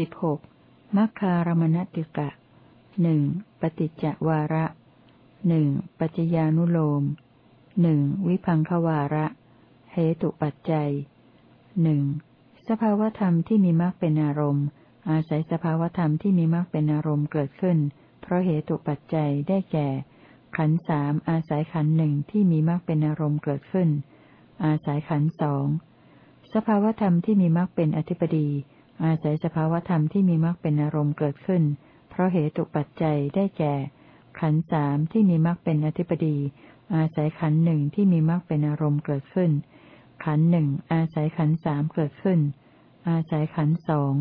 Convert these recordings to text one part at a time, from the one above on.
สิบหกมัคคารมณติกะหนึ่งปฏิจจวาระหนึ่งปัจจญานุโลมหนึ่งวิพังควาระ เหตุปัจจัยหนึ่งสภาวธรรมที่มีมรรคเป็นอารมณ์ อาศัยสภาวธรรมที่มีมรรคเป็นอารมณ์เกิดขึ้น เพราะเหตุปัจจัยได้แก่ ขันสามอาศัยขันหนึ่งที่มีมรรคเป็นอารมณ์เกิดขึ้น อาศัยขันสองสภาวธรรมที่มีมรรคเป็นอธิปดี อาศัยสภาวธรรมที่มีมรรคเป็นอารมณ์เกิดขึ้น เพราะเหตุปัจจัยได้แก่ ขันสามที่มีมรรคเป็นอธิปดี อาศัยขันหนึ่งที่มีมรรคเป็นอารมณ์เกิดขึ้น ขันหนึ่งอาศัยขันสามเกิดขึ้น อาศัยขันสอง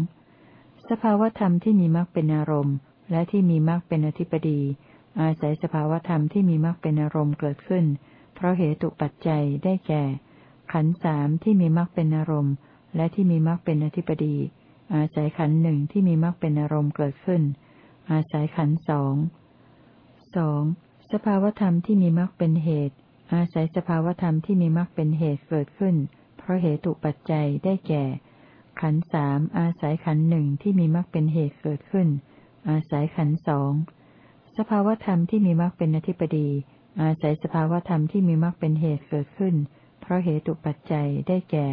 สภาวธรรมที่มีมรรคเป็นอารมณ์ และที่มีมรรคเป็นอธิปดี อาศัยสภาวธรรมที่มีมรรคเป็นอารมณ์เกิดขึ้น เพราะเหตุปัจจัยได้แก่ ขันสามที่มีมรรคเป็นอารมณ์ และที่มีมรรคเป็นอธิปดี อาศัยขันหนึ่งที่มีมรรคเป็นอารมณ์เกิดขึ้น อาศัยขันสองสองสภาวธรรมที่มีมรรคเป็นเหตุ อาศัยสภาวธรรมที่มีมรรคเป็นเหตุเกิดขึ้น เพราะเหตุปัจจัยได้แก่ ขันสามอาศัยขันหนึ่งที่มีมรรคเป็นเหตุเกิดขึ้น อาศัยขันสองสภาวธรรมที่มีมรรคเป็นอธิปดี อาศัยสภาวธรรมที่มีมรรคเป็นเหตุเกิดขึ้น เพราะเหตุปัจจัยได้แก่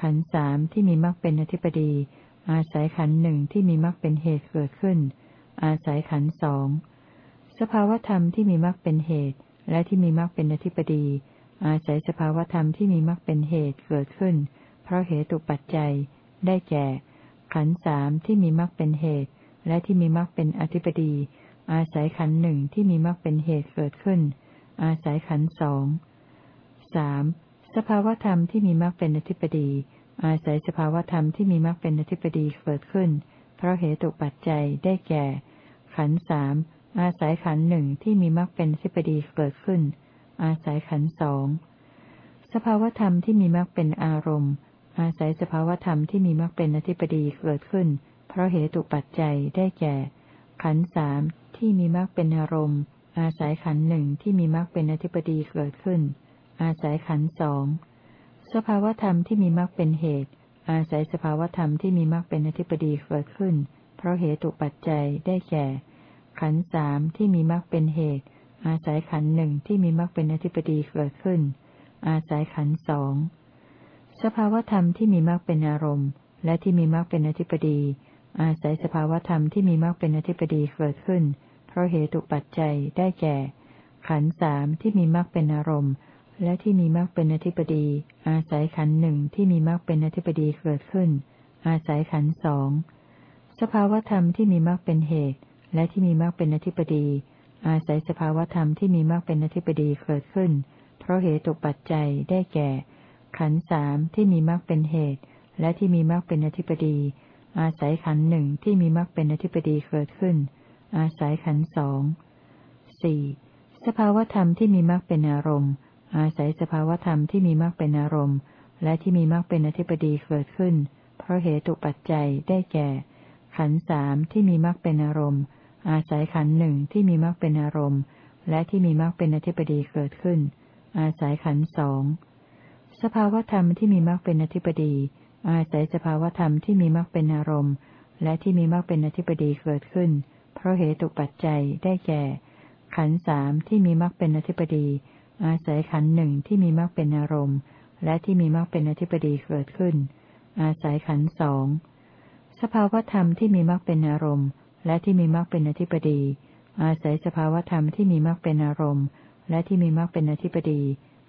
ขันสามที่มีมรรคเป็นอธิปดี อาศัยขันหนึ่งที่มีมรรคเป็นเหตุเกิดขึ้น อาศัยขันสองสภาวธรรมที่มีมรรคเป็นเหตุ และที่มีมรรคเป็นอธิปดี อาศัยสภาวธรรมที่มีมรรคเป็นเหตุเกิดขึ้น เพราะเหตุปัจจัย ได้แก่ ขันสามที่มีมรรคเป็นเหตุ และที่มีมรรคเป็นอธิปดี อาศัยขันหนึ่งที่มีมรรคเป็นเหตุเกิดขึ้น อาศัยขันสองสามสภาวธรรมที่มีมรรคเป็นอธิปดี อ อาศัยสภาวธรรมที่มีมรรคเป็นอธิปดีเกิดขึ้น เพราะเหตุปัจจัยได้แก่ ขันสามอาศัยขันหนึ่งที่มีมรรคเป็นอธิปดีเกิดขึ้น อาศัยขันสองสภาวธรรมที่มีมรรคเป็นอารมณ์ อาศัยสภาวธรรมที่มีมรรคเป็นอธิปดีเกิดขึ้น เพราะเหตุปัจจัยได้แก่ ขันสามที่มีมรรคเป็นอารมณ์ อาศัยขันหนึ่งที่มีมรรคเป็นอธิปดีเกิดขึ้น อาศัยขันสองส สภาวธรรมที่มีมรรคเป็นเหตุ อาศัยสภาวธรรมที่มีมรรคเป็นอธิปดีเกิดขึ้น เพราะเหตุปัจจัยได้แก่ ขันสามที่มีมรรคเป็นเหตุ อาศัยขันหนึ่งที่มีมรรคเป็นอธิปดีเกิดขึ้น อาศัยขันสองสภาวธรรมที่มีมรรคเป็นอารมณ์ และที่มีมรรคเป็นอธิปดี อาศัยสภาวธรรมที่มีมรรคเป็นอธิปดีเกิดขึ้น เพราะเหตุปัจจัยได้แก่ ขันสามที่มีมรรคเป็นอารมณ์ และที่มีมรรคเป็นอธิปดี อาศัยขันหนึ่งที่มีมรรคเป็นอธิปดีเกิดขึ้น อาศัยขันสองสภาวธรรมที่มีมรรคเป็นเหตุ และที่มีมรรคเป็นอธิปดี อาศัยสภาวธรรมที่มีมรรคเป็นอธิปดีเกิดขึ้น เพราะเหตุตกปัจจัยได้แก่ ขันสามที่มีมรรคเป็นเหตุ และที่มีมรรคเป็นอธิปดี อาศัยขันหนึ่งที่มีมรรคเป็นอธิปดีเกิดขึ้น อาศัยขันสองสี่สภาวธรรมที่มีมรรคเป็นอารมณ์ อาศัยสภาวธรรมที่มีมรรคเป็นอารมณ์ และที่มีมรรคเป็นอธิปดีเกิดขึ้น เพราะเหตุปัจจัยได้แก่ ขันสามที่มีมรรคเป็นอารมณ์ อาศัยขันหนึ่งที่มีมรรคเป็นอารมณ์ และที่มีมรรคเป็นอธิปดีเกิดขึ้น อาศัยขันสองสภาวธรรมที่มีมรรคเป็นอธิปดี อาศัยสภาวธรรมที่มีมรรคเป็นอารมณ์ และที่มีมรรคเป็นอธิปดีเกิดขึ้น เพราะเหตุปัจจัยได้แก่ ขันสามที่มีมรรคเป็นอธิปดี อาศัยขันหนึ่งที่มีมรรคเป็นอารมณ์ และที่มีมรรคเป็นอธิปดีเกิดขึ้น อาศัยขันสองสภาวธรรมที่มีมรรคเป็นอารมณ์ และที่มีมรรคเป็นอธิปดี อาศัยสภาวธรรมที่มีมรรคเป็นอารมณ์ และที่มีมรรคเป็นอธิปดี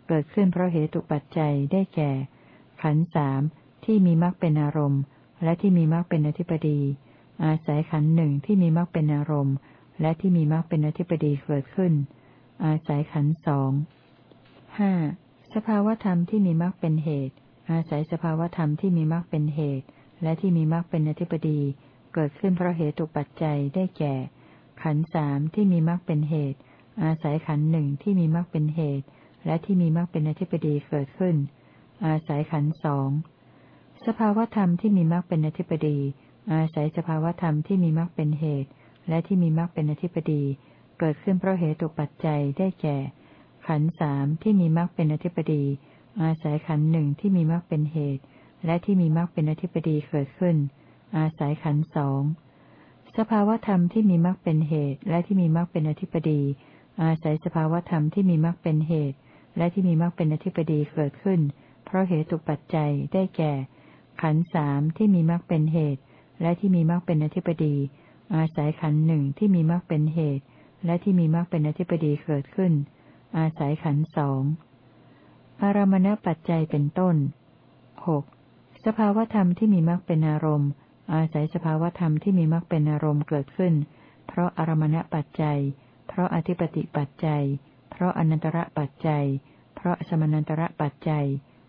เกิดขึ้นเพราะเหตุปัจจัยได้แก่ ขันสามที่มีมรรคเป็นอารมณ์ และที่มีมรรคเป็นอธิปดี อาศัยขันหนึ่งที่มีมรรคเป็นอารมณ์ และที่มีมรรคเป็นอธิปดีเกิดขึ้น อาศัยขันสอง ห้าสภาวธรรมที่มีมรรคเป็นเหตุ อาศัยสภาวธรรมที่มีมรรคเป็นเหตุ และที่มีมรรคเป็นอธิปดี เกิดขึ้นเพราะเหตุปัจจัยได้แก่ ขันสามที่มีมรรคเป็นเหตุ อาศัยขันหนึ่งที่มีมรรคเป็นเหตุ และที่มีมรรคเป็นอธิปดีเกิดขึ้น อาศัยขันสองสภาวธรรมที่มีมรรคเป็นอธิปดี อาศัยสภาวธรรมที่มีมรรคเป็นเหตุ และที่มีมรรคเป็นอธิปดี เกิดขึ้นเพราะเหตุปัจจัยได้แก่ ขันสามที่มีมรรคเป็นอธิปดี อาศัยขันหนึ่งที่มีมรรคเป็นเหตุ และที่มีมรรคเป็นอธิปดีเกิดขึ้น อาศัยขันสองสภาวธรรมที่มีมรรคเป็นเหตุ และที่มีมรรคเป็นอธิปดี อาศัยสภาวธรรมที่มีมรรคเป็นเหตุ และที่มีมรรคเป็นอธิปดีเกิดขึ้น เพราะเหตุตุปัจจัยได้แก่ ขันสามที่มีมรรคเป็นเหตุ และที่มีมรรคเป็นอธิปดี อาศัยขันหนึ่งที่มีมรรคเป็นเหตุ และที่มีมรรคเป็นอธิปดีเกิดขึ้น อาศัยขันสองอารมณปัจจัยเป็นต้นหกสภาวธรรมที่มีมรรคเป็นอารมณ์ อาศัยสภาวธรรมที่มีมรรคเป็นอารมณ์เกิดขึ้น เพราะอารมณปัจจัย เพราะอธิปติปัจจัย เพราะอนันตระปัจจัย เพราะสมนันตระปัจจัย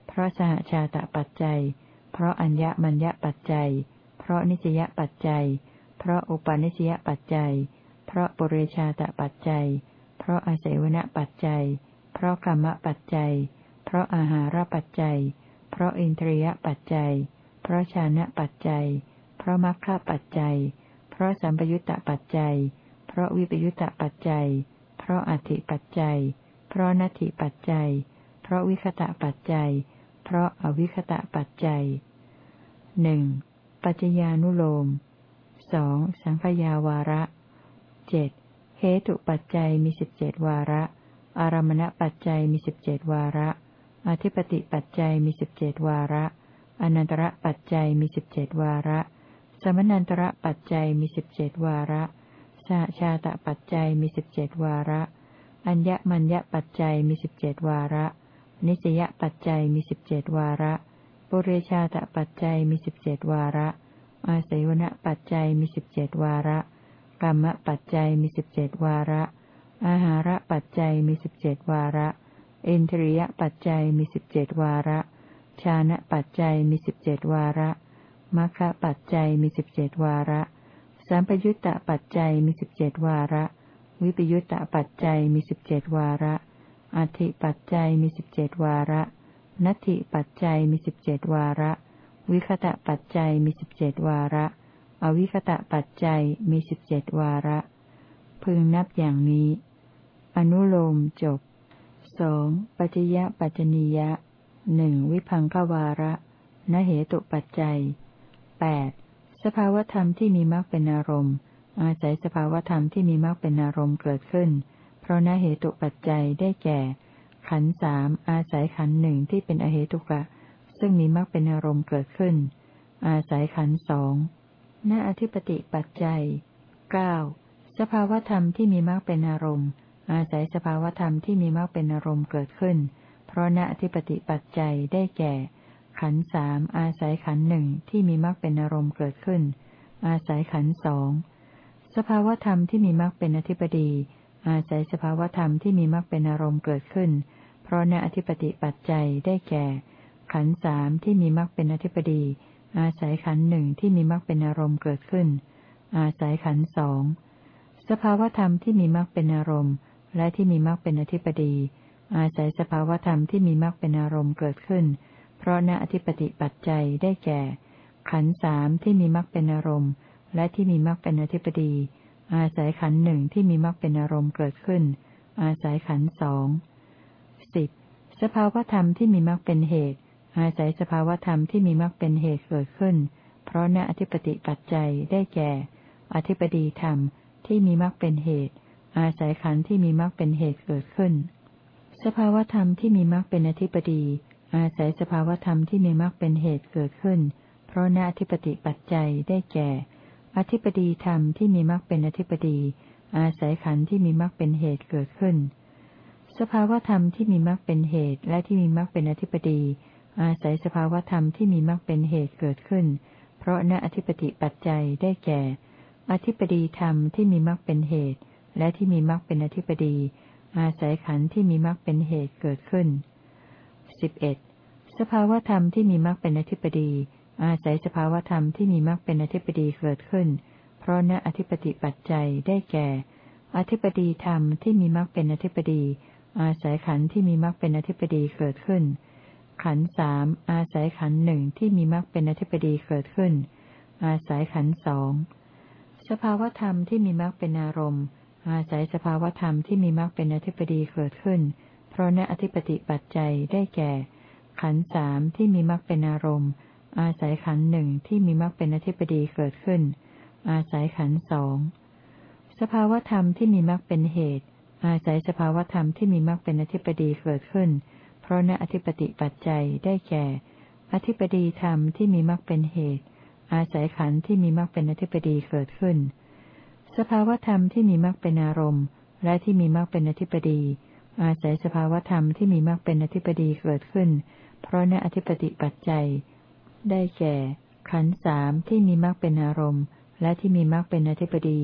เพราะสหชาตปัจจัย เพราะอัญญมัญญปัจจัย เพราะนิสยปัจจัย เพราะอุปาณิสยปัจจัย เพราะปุเรชาตปัจจัย ราะอาศัยวณปัจจัย เพราะกรรมปัจจัย เพราะอาหารปัจจัย เพราะอินทรียปัจจัย เพราะชานะปัจจัย เพราะมรรคปัจจัย เพราะสัมปยุตตปัจจัย เพราะวิปยุตตปัจจัย เพราะอธิปัจจัย เพราะนัตถิปัจจัย เพราะวิคตะปัจจัย เพราะอวิคตะปัจจัยหนึ่งปัจจญานุโลมสองสังขยาวาระเจ็ด เหตุปัจจัยมีสิบเจ็ดวาระ อารมณปัจจัยมีสิบเจ็ดวาระ อธิปติปัจจัยมีสิบเจ็ดวาระ อนันตระปัจจัยมีสิบเจ็ดวาระ สมนันตระปัจจัยมีสิบเจ็ดวาระสหชาตปัจจัยมีสิบเจ็ดวาระ อัญญมัญญปัจจัยมีสิบเจ็ดวาระ นิสยปัจจัยมีสิบเจ็ดวาระปุเรชาตปัจจัยมีสิบเจ็ดวาระ อาศัยวณปัจจัยมีสิบเจ็ดวาระ กรรมปัจจัยมีสิบเจ็ดวาระ อาหารปัจจัยมีสิบเจ็ดวาระ เอนทรียปัจจัยมีสิบเจ็ดวาระ ชานะปัจจัยมีสิบเจ็ดวาระมัคคะปัจจัยมีสิบเจ็ดวาระ สัมปยุตตปัจจัยมีสิบเจ็ดวาระ วิปยุตตปัจจัยมีสิบเจ็ดวาระอธิปัจจัยมีสิบเจ็ดวาระ นัตถิปัจจัยมีสิบเจ็ดวาระ วิคตะปัจจัยมีสิบเจ็ดวาระ อวิคตะปัจจัยมีสิบเจ็ดวาระ พึงนับอย่างนี้ อนุโลมจบสองปัจจยปัจจนียะหนึ่งวิพังขวาระนเหตุปัจจัยแปดสภาวธรรมที่มีมรรคเป็นอารมณ์ อาศัยสภาวธรรมที่มีมรรคเป็นอารมณ์เกิดขึ้น เพราะนเหตุปัจจัยได้แก่ ขันสามอาศัยขันหนึ่งที่เป็นอเหตุกะ ซึ่งมีมรรคเป็นอารมณ์เกิดขึ้น อาศัยขันสอง ณอธิปติปัจจัยเก้าสภาวธรรมที่มีมรรคเป็นอารมณ์ อาศัยสภาวธรรมที่มีมรรคเป็นอารมณ์เกิดขึ้น เพราะณอธิปติปัจจัยได้แก่ ขันสามอาศัยขันหนึ่งที่มีมรรคเป็นอารมณ์เกิดขึ้น อาศัยขันสองสภาวธรรมที่มีมรรคเป็นอธิปดีอาศัยสภาวธรรมที่มีมรรคเป็นอารมณ์เกิดขึ้น เพราะณอธิปติปัจจัยได้แก่ ขันสามที่มีมรรคเป็นอธิปดี อาศัยขันหนึ่งที่มีมรรคเป็นอารมณ์เกิดขึ้น อาศัยขันสอง สภาวธรรมที่มีมรรคเป็นอารมณ์ และที่มีมรรคเป็นอธิปดี อาศัยสภาวธรรมที่มีมรรคเป็นอารมณ์เกิดขึ้น เพราะณอธิปติปัจจัยได้แก่ ขันสามที่มีมรรคเป็นอารมณ์ และที่มีมรรคเป็นอธิปดี อาศัยขันหนึ่งที่มีมรรคเป็นอารมณ์เกิดขึ้น อาศัยขันสองสิบสภาวธรรมที่มีมรรคเป็นเหตุ อาศัยสภาวธรรมที่มีมรรคเป็นเหตุเกิดขึ้น เพราะณอธิปติปัจจัยได้แก่ อธิปดีธรรมที่มีมรรคเป็นเหตุ อาศัยขันธ์ที่มีมรรคเป็นเหตุเกิดขึ้น สภาวธรรมที่มีมรรคเป็นอธิปดี อาศัยสภาวธรรมที่มีมรรคเป็นเหตุเกิดขึ้น เพราะหน้าอธิปติปัจจัยได้แก่ อธิปดีธรรมที่มีมรรคเป็นอธิปดี อาศัยขันธ์ที่มีมรรคเป็นเหตุเกิดขึ้น สภาวธรรมที่มีมรรคเป็นเหตุและที่มีมรรคเป็นอธิปดี อาศัยสภาวธรรมที่มีมรรคเป็นเหตุเกิดขึ้น เพราะณอธิปติปัจจัยได้แก่ อธิปดีธรรมที่มีมรรคเป็นเหตุ และที่มีมรรคเป็นอธิปดี อาศัยขันธ์ที่มีมรรคเป็นเหตุเกิดขึ้นสิบเอ็ดสภาวธรรมที่มีมรรคเป็นอธิปดี อาศัยสภาวธรรมที่มีมรรคเป็นอธิปดีเกิดขึ้น เพราะณอธิปติปัจจัยได้แก่ อธิปดีธรรมที่มีมรรคเป็นอธิปดี อาศัยขันธ์ที่มีมรรคเป็นอธิปดีเกิดขึ้น ขันสามอาศัยขันหนึ่งที่มีมรรคเป็นอธิปดีเกิดขึ้น อาศัยขันสองสภาวธรรมที่มีมรรคเป็นอารมณ์ อาศัยสภาวธรรมที่มีมรรคเป็นอธิปดีเกิดขึ้น เพราะณอธิปติปัจจัยได้แก่ ขันสามที่มีมรรคเป็นอารมณ์ อาศัยขันหนึ่งที่มีมรรคเป็นอธิปดีเกิดขึ้น อาศัยขันสองสภาวธรรมที่มีมรรคเป็นเหตุ อาศัยสภาวธรรมที่มีมรรคเป็นอธิปดีเกิดขึ้น เพราะณอธิปติปัจจัยได้แก่ อธิปดีธรรมที่มีมรรคเป็นเหตุ อาศัยขันธ์ที่มีมรรคเป็นอธิปดีเกิดขึ้น สภาวธรรมที่มีมรรคเป็นอารมณ์ และที่มีมรรคเป็นอธิปดี อาศัยสภาวธรรมที่มีมรรคเป็นอธิปดีเกิดขึ้น เพราะณอธิปติปัจจัย ได้แก่ ขันธ์สามที่มีมรรคเป็นอารมณ์ และที่มีมรรคเป็นอธิปดี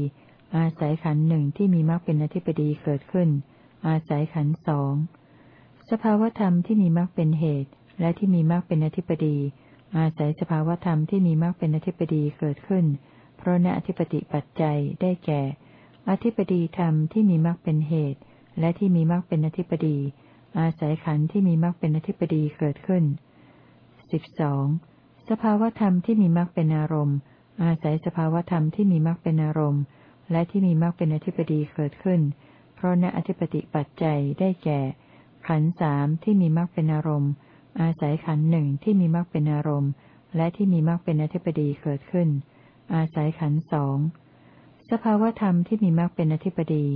อาศัยขันหนึ่งที่มีมรรคเป็นอธิปดีเกิดขึ้น อาศัยขันสอง สภาวธรรมที่มีมรรคเป็นเหตุ และที่มีมรรคเป็นอธิปดี อาศัยสภาวธรรมที่มีมรรคเป็นอธิปดีเกิดขึ้น เพราะณอธิปติปัจจัยได้แก่ อธิปดีธรรมที่มีมรรคเป็นเหตุ และที่มีมรรคเป็นอธิปดี อาศัยขันธ์ที่มีมรรคเป็นอธิปดีเกิดขึ้นสิบสองสภาวธรรมที่มีมรรคเป็นอารมณ์ อาศัยสภาวธรรมที่มีมรรคเป็นอารมณ์ และที่มีมรรคเป็นอธิปดีเกิดขึ้น เพราะณอธิปติปัจจัยได้แก่ ขันสามที่มีมรรคเป็นอารมณ์ อาศัยขันหนึ่งที่มีมรรคเป็นอารมณ์ และที่มีมรรคเป็นอธิปดีเกิดขึ้น อาศัยขันสองสภาวธรรมที่มีมรรคเป็นอธิปดี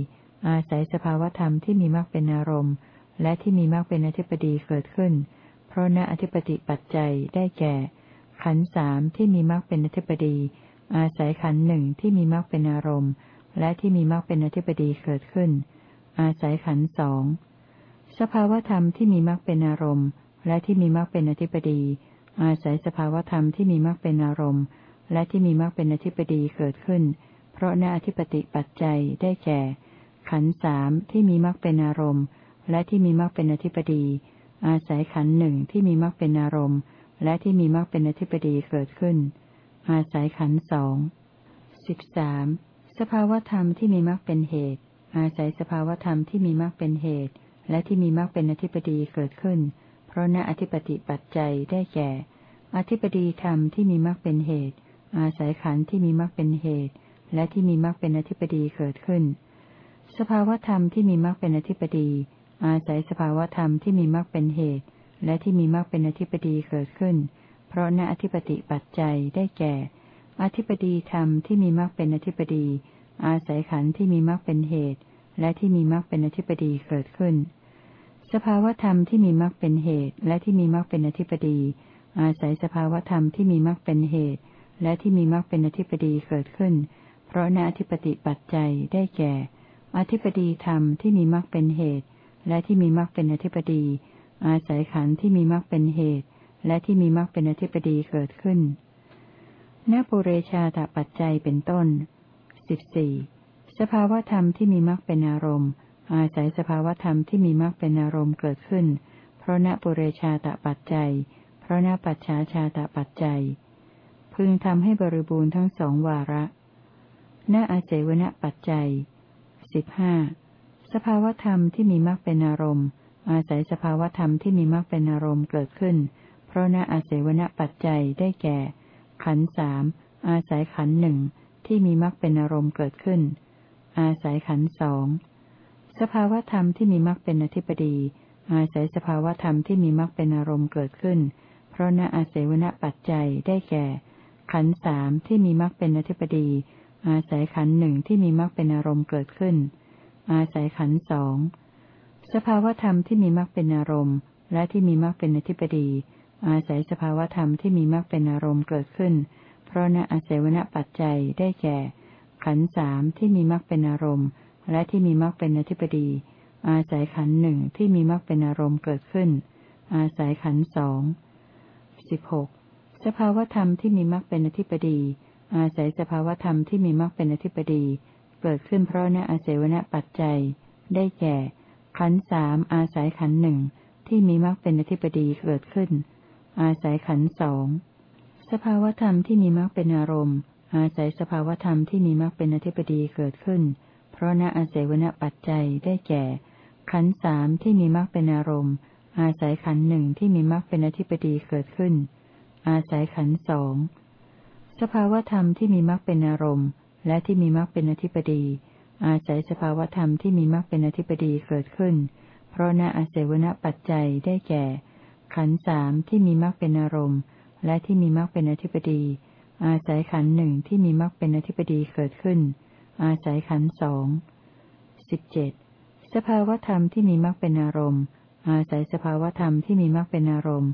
อาศัยสภาวธรรมที่มีมรรคเป็นอารมณ์ และที่มีมรรคเป็นอธิปดีเกิดขึ้น เพราะณอธิปติปัจจัยได้แก่ ขันสามที่มีมรรคเป็นอธิปดี อาศัยขันหนึ่งที่มีมรรคเป็นอารมณ์ และที่มีมรรคเป็นอธิปดีเกิดขึ้น อาศัยขันสอง สภาวธรรมที่มีมรรคเป็นอารมณ์ และที่มีมรรคเป็นอธิปดี อาศัยสภาวธรรมที่มีมรรคเป็นอารมณ์ และที่มีมรรคเป็นอธิปดีเกิดขึ้น เพราะณอธิปติปัจจัยได้แก่ ขันสามที่มีมรรคเป็นอารมณ์ และที่มีมรรคเป็นอธิปดี อาศัยขันหนึ่งที่มีมรรคเป็นอารมณ์ และที่มีมรรคเป็นอธิปดีเกิดขึ้น อาศัยขันสองสิบสามสภาวธรรมที่มีมรรคเป็นเหตุ อาศัยสภาวธรรมที่มีมรรคเป็นเหตุ และที่มีมรรคเป็นอธิปดีเกิดขึ้น เพราะณอธิปติปัจจัยได้แก่ อธิปดีธรรมที่มีมรรคเป็นเหตุ อาศัยขันที่มีมรรคเป็นเหตุ และที่มีมรรคเป็นอธิปดีเกิดขึ้น สภาวธรรมที่มีมรรคเป็นอธิปดี อาศัยสภาวธรรมที่มีมรรคเป็นเหตุ และที่มีมรรคเป็นอธิปดีเกิดขึ้น เพราะณอธิปติปัจจัยได้แก่ อธิปดีธรรมที่มีมรรคเป็นอธิปดี อาศัยขันธ์ที่มีมรรคเป็นเหตุ และที่มีมรรคเป็นอธิปดีเกิดขึ้น สภาวธรรมที่มีมรรคเป็นเหตุ และที่มีมรรคเป็นอธิปดี อาศัยสภาวธรรมที่มีมรรคเป็นเหตุ และที่มีมรรคเป็นอธิปดีเกิดขึ้น เพราะณอธิปติปัจจัยได้แก่ อธิปดีธรรมที่มีมรรคเป็นเหตุ และที่มีมรรคเป็นอธิปดี อาศัยขันธ์ที่มีมรรคเป็นเหตุ และที่มีมรรคเป็นอธิปดีเกิดขึ้นนปุเรชาตปัจจัยเป็นต้นสิบสี่สภาวธรรมที่มีมรรคเป็นอารมณ์ อาศัยสภาวธรรมที่มีมรรคเป็นอารมณ์เกิดขึ้น เพราะนปุเรชาตปัจจัย เพราะนปัจฉาชาตปัจจัย พึงทำให้บริบูรณ์ทั้งสองวาระณอาเจวณปัจจัยสิบห้าสภาวธรรมที่มีมรรคเป็นอารมณ์ อาศัยสภาวธรรมที่มีมรรคเป็นอารมณ์เกิดขึ้น เพราะณอาศัยวณปัจจัยได้แก่ ขันสามอาศัยขันหนึ่งที่มีมรรคเป็นอารมณ์เกิดขึ้น อาศัยขันสอง สภาวธรรมที่มีมรรคเป็นอธิปดี อาศัยสภาวธรรมที่มีมรรคเป็นอารมณ์เกิดขึ้น เพราะณอาศัยวณปัจจัยได้แก่ ขันสามที่มีมรรคเป็นอธิปดี อาศัยขันหนึ่งที่มีมรรคเป็นอารมณ์เกิดขึ้น อาศัยขันสองสภาวธรรมที่มีมรรคเป็นอารมณ์ และที่มีมรรคเป็นอธิปดี อาศัยสภาวธรรมที่มีมรรคเป็นอารมณ์เกิดขึ้น เพราะณอาศัยวณปัจจัยได้แก่ ขันสามที่มีมรรคเป็นอารมณ์ และที่มีมรรคเป็นอธิปดี อาศัยขันหนึ่งที่มีมรรคเป็นอารมณ์เกิดขึ้น อาศัยขันสองสิบหกสภาวธรรมที่มีมรรคเป็นอธิปดี อาศัยสภาวธรรมที่มีมรรคเป็นอธิปดี เกิดขึ้นเพราะณอาศัยวณปัจจัย ได้แก่ ขันสามอาศัยขันหนึ่งที่มีมรรคเป็นอธิปดีเกิดขึ้น อาศัยขันสองสภาวธรรมที่มีมรรคเป็นอารมณ์ อาศัยสภาวธรรมที่มีมรรคเป็นอธิปดีเกิดขึ้น เพราะณอาศัยวณปัจจัยได้แก่ ขันสามที่มีมรรคเป็นอารมณ์ อาศัยขันหนึ่งที่มีมรรคเป็นอธิปดีเกิดขึ้น อาศัยขันสองสภาวธรรมที่มีมรรคเป็นอารมณ์ และที่มีมรรคเป็นอธิปดี อาศัยสภาวธรรมที่มีมรรคเป็นอธิปดีเกิดขึ้น เพราะณอาศัยวณปัจจัยได้แก่ ขันสามที่มีมรรคเป็นอารมณ์ และที่มีมรรคเป็นอธิปดี อาศัยขันหนึ่งที่มีมรรคเป็นอธิปดีเกิดขึ้น อาศัยขันสองสิบเจ็ดสภาวธรรมที่มีมรรคเป็นอารมณ์ อาศัยสภาวธรรมที่มีมรรคเป็นอารมณ์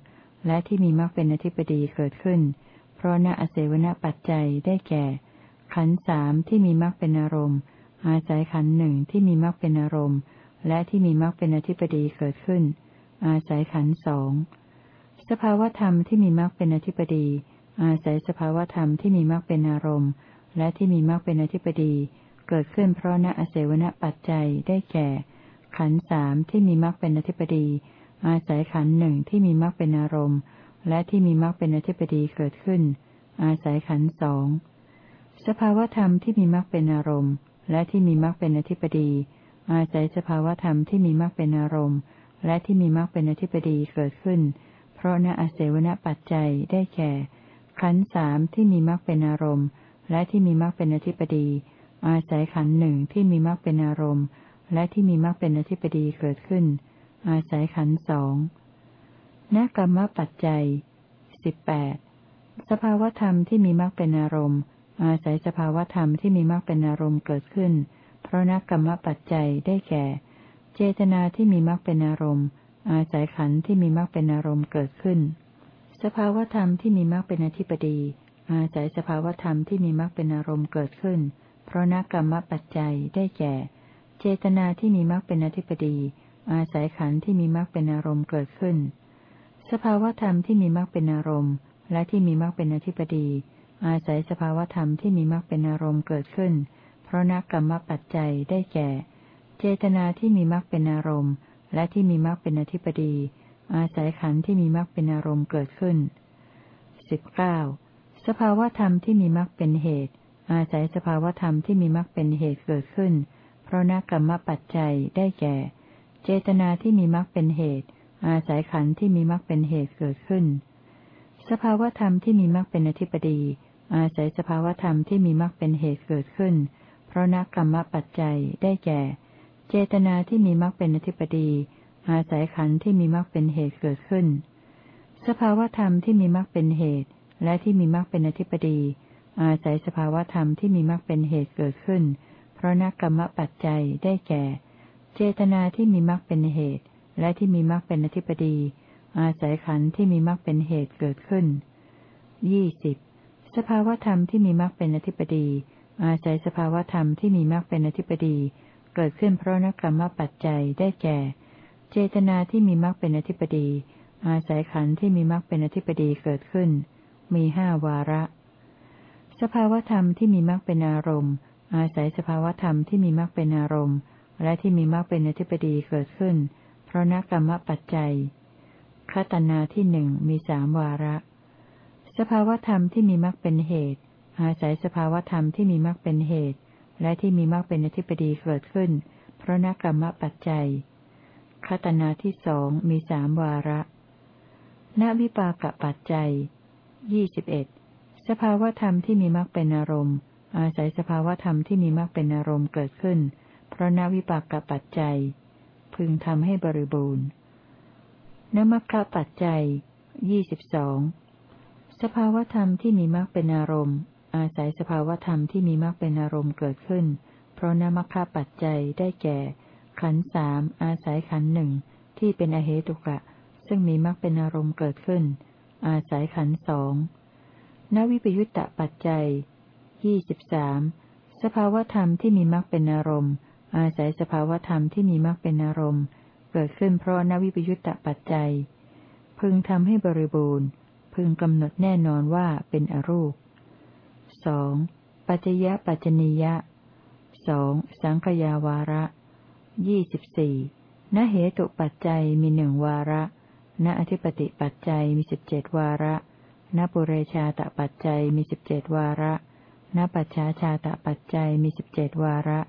และที่มีมรรคเป็นอธิปดีเกิดขึ้น เพราะณอเสวนปัจจัยได้แก่ ขันสามที่มีมรรคเป็นอารมณ์ อาศัยขันหนึ่งที่มีมรรคเป็นอารมณ์ และที่มีมรรคเป็นอธิปดีเกิดขึ้น อาศัยขันสองสภาวธรรมที่มีมรรคเป็นอธิปดี อาศัยสภาวธรรมที่มีมรรคเป็นอารมณ์ และที่มีมรรคเป็นอธิปดีเกิดขึ้นเพราะณอเสวนปัจจัยได้แก่ ขันสามที่มีมรรคเป็นอธิปดี อาศัยขันหนึ่งที่มีมรรคเป็นอารมณ์ และที่มีมรรคเป็นอธิปดีเกิดขึ้น อาศัยขันสองสภาวธรรมที่มีมรรคเป็นอารมณ์ และที่มีมรรคเป็นอธิปดี อาศัยสภาวธรรมที่มีมรรคเป็นอารมณ์ และที่มีมรรคเป็นอธิปดีเกิดขึ้น เพราะณอาเสวนปัจจัยได้แก่ ขันสามที่มีมรรคเป็นอารมณ์ และที่มีมรรคเป็นอธิปดี อาศัยขันหนึ่งที่มีมรรคเป็นอารมณ์ และที่มีมรรคเป็นอธิปดีเกิดขึ้น อาศัยขันสองนกรรมปัจจัยสิบแปดสภาวธรรมที่มีมรรคเป็นอารมณ์ อาศัยสภาวธรรมที่มีมรรคเป็นอารมณ์เกิดขึ้น เพราะนักกรรมปัจจัยได้แก่ เจตนาที่มีมรรคเป็นอารมณ์ อาศัยขันที่มีมรรคเป็นอารมณ์เกิดขึ้น สภาวธรรมที่มีมรรคเป็นอธิปดี อาศัยสภาวธรรมที่มีมรรคเป็นอารมณ์เกิดขึ้น เพราะนักกรรมปัจจัยได้แก่ เจตนาที่มีมรรคเป็นอธิปดี อาศัยขันธ์ที่มีมรรคเป็นอารมณ์เกิดขึ้น สภาวธรรมที่มีมรรคเป็นอารมณ์ และที่มีมรรคเป็นอธิปดี อาศัยสภาวธรรมที่มีมรรคเป็นอารมณ์เกิดขึ้น เพราะนักกรรมปัจจัยได้แก่ เจตนาที่มีมรรคเป็นอารมณ์ และที่มีมรรคเป็นอธิปดี อาศัยขันธ์ที่มีมรรคเป็นอารมณ์เกิดขึ้นสิบเก้า สภาวธรรมที่มีมรรคเป็นเหตุ อาศัยสภาวธรรมที่มีมรรคเป็นเหตุเกิดขึ้น เพราะนักกรรมปัจจัยได้แก่ เจตนาที่มีมรรคเป็นเหตุ อาศัยขันธ์ที่มีมรรคเป็นเหตุเกิดขึ้น สภาวธรรมที่มีมรรคเป็นอธิปดี อาศัยสภาวธรรมที่มีมรรคเป็นเหตุเกิดขึ้น เพราะนักกรรมปัจจัยได้แก่ เจตนาที่มีมรรคเป็นอธิปดี อาศัยขันธ์ที่มีมรรคเป็นเหตุเกิดขึ้น สภาวธรรมที่มีมรรคเป็นเหตุ และที่มีมรรคเป็นอธิปดี อาศัยสภาวธรรมที่มีมรรคเป็นเหตุเกิดขึ้น เพราะนักกรรมปัจจัยได้แก่ เจตนาที่มีมรรคเป็นเหตุ และที่มีมรรคเป็นอธิปดี อาศัยขันธ์ที่มีมรรคเป็นเหตุเกิดขึ้นยี่สิบสภาวธรรมที่มีมรรคเป็นอธิปดี อาศัยสภาวธรรมที่มีมรรคเป็นอธิปดี เกิดขึ้นเพราะนักกรรมปัจจัยได้แก่ เจตนาที่มีมรรคเป็นอธิปดี อาศัยขันธ์ที่มีมรรคเป็นอธิปดีเกิดขึ้น มีห้าวาระ สภาวธรรมที่มีมรรคเป็นอารมณ์ อาศัยสภาวธรรมที่มีมรรคเป็นอารมณ์ และที่มีมรรคเป็นอธิปดีเกิดขึ้น เพราะนักกรรมปัจจัยคตนาที่หนึ่งมีสามวาระ สภาวธรรมที่มีมรรคเป็นเหตุ อาศัยสภาวธรรมที่มีมรรคเป็นเหตุ และที่มีมรรคเป็นอธิปดีเกิดขึ้น เพราะนักกรรมปัจจัยคตนาที่สองมีสามวาระณวิปากปัจจัย ยี่สิบเอ็ดสภาวธรรมที่มีมรรคเป็นอารมณ์ อาศัยสภาวธรรมที่มีมรรคเป็นอารมณ์เกิดขึ้น เพราะนวิปากปัจจัย พึงทำให้บริบูรณ์นมัคคะปัจจัยยี่สิบสองสภาวธรรมที่มีมรรคเป็นอารมณ์ อาศัยสภาวธรรมที่มีมรรคเป็นอารมณ์เกิดขึ้น เพราะนามคาปัจจัยได้แก่ ขันสามอาศัยขันหนึ่งที่เป็นอเหตุกะ ซึ่งมีมรรคเป็นอารมณ์เกิดขึ้น อาศัยขันสองนวิปยุตตะปัจจัยยี่สิบสามสภาวธรรมที่มีมรรคเป็นอารมณ์ อาศัยสภาวธรรมที่มีมรรคเป็นอารมณ์ เกิดขึ้นเพราะนวิปยุตตะปัจจัย พึงทำให้บริบูรณ์ พึงกำหนดแน่นอนว่าเป็นอรูปสองปัจจยปัจจนิยะสองสังขยาวาระยี่สิบสี่ณเหตุปัจจัยมีหนึ่งวาระ ณอธิปติปัจจัยมีสิบเจ็ดวาระณปุเรชาตปัจจัยมีสิบเจ็ดวาระณปัจฉาชาตปัจจัยมีสิบเจ็ดวาระ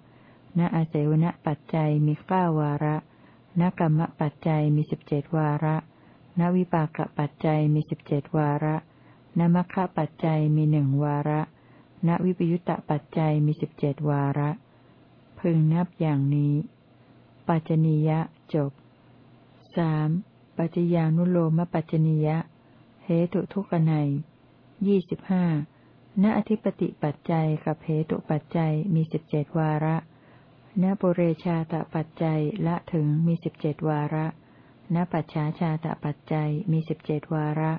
ณอาเสวนปัจจัยมีเก้าวาระ ณกรรมปัจจัยมีสิบเจ็ดวาระ ณวิปากปัจจัยมีสิบเจ็ดวาระ ณมัคคะปัจจัยมีหนึ่งวาระ ณวิปยุตตปัจจัยมีสิบเจ็ดวาระ พึงนับอย่างนี้ ปัจจนียะจบสาม ปัจจญานุโลมปัจจนียะ เหตุทุกนัยยี่สิบห้าณอธิปติปัจจัยกับเหตุปัจจัยมีสิบเจ็ดวาระ ณปุเรชาตปัจจัยละถึงมีสิบเจ็ดวาระ ณปัจฉาชาตปัจจัยมีสิบเจ็ดวาระ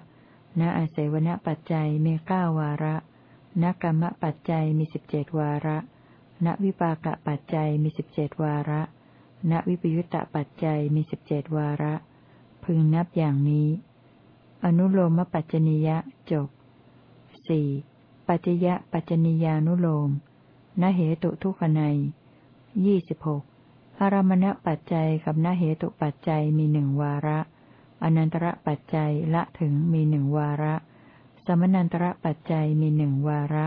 ณอาศัยวณปัจจัยมีเก้าวาระ ณกรรมปัจจัยมีสิบเจ็ดวาระ ณวิปากปัจจัยมีสิบเจ็ดวาระ ณวิปยุตตปัจจัยมีสิบเจ็ดวาระ พึงนับอย่างนี้ อนุโลมปัจจนิยะจบสี่ปัจจยะปัจจนิยานุโลมนเหตุทุกขในยี่สิบหกอารมณปัจจัยกับนเหตุปัจจัยมีหนึ่งวาระ อนันตระปัจจัยละถึงมีหนึ่งวาระ สมนันตระปัจจัยมีหนึ่งวาระ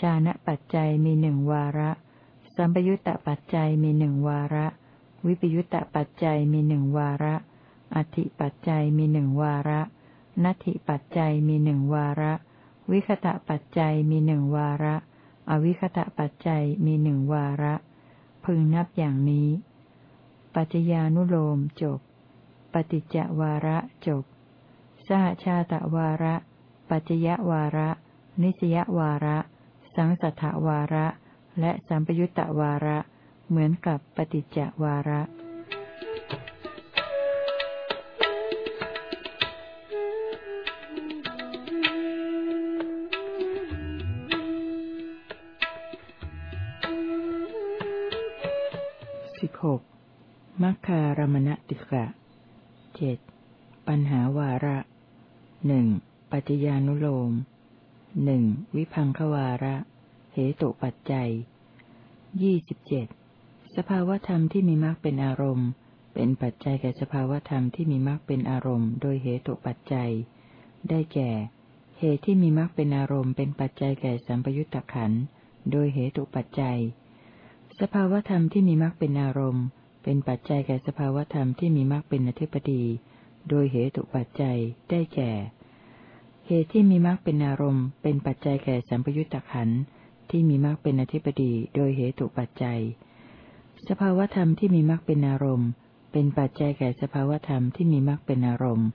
ชานะปัจจัยมีหนึ่งวาระ สัมปยุตตปัจจัยมีหนึ่งวาระ วิปยุตตปัจจัยมีหนึ่งวาระ อธิปัจจัยมีหนึ่งวาระนัตถิปัจจัยมีหนึ่งวาระ วิคตะปัจจัยมีหนึ่งวาระ อวิคตะปัจจัยมีหนึ่งวาระ พึงนับอย่างนี้ ปัจจญานุโลมจบ ปฏิจจวาระจบ สหชาตวาระ ปัจจยวาระ นิสยวาระ สังสัทธวาระ และสัมปยุตตวาระ เหมือนกับปฏิจจวาระ มัคคารมณติกะเจ็ดปัญหาวาระหนึ่งปัจจญานุโลมหนึ่งวิพังควาระ เหตุปัจจัยยี่สิบเจ็ดสภาวธรรมที่มีมรรคเป็นอารมณ์ เป็นปัจจัยแก่สภาวธรรมที่มีมรรคเป็นอารมณ์ โดยเหตุปัจจัย ได้แก่ เหตุที่มีมรรคเป็นอารมณ์ เป็นปัจจัยแก่สัมปยุตตะขันโดยเหตุปัจจัย สภาวธรรมที่มีมรรคเป็นอารมณ์ เป็นปัจจัยแก่สภาวธรรมที่มีมรรคเป็นอธิปดี โดยเหตุปัจจัยได้แก่ เหตุที่มีมรรคเป็นอารมณ์ เป็นปัจจัยแก่สัมปยุตตะขันที่มีมรรคเป็นอธิปดีโดยเหตุปัจจัย สภาวธรรมที่มีมรรคเป็นอารมณ์ เป็นปัจจัยแก่สภาวธรรมที่มีมรรคเป็นอารมณ์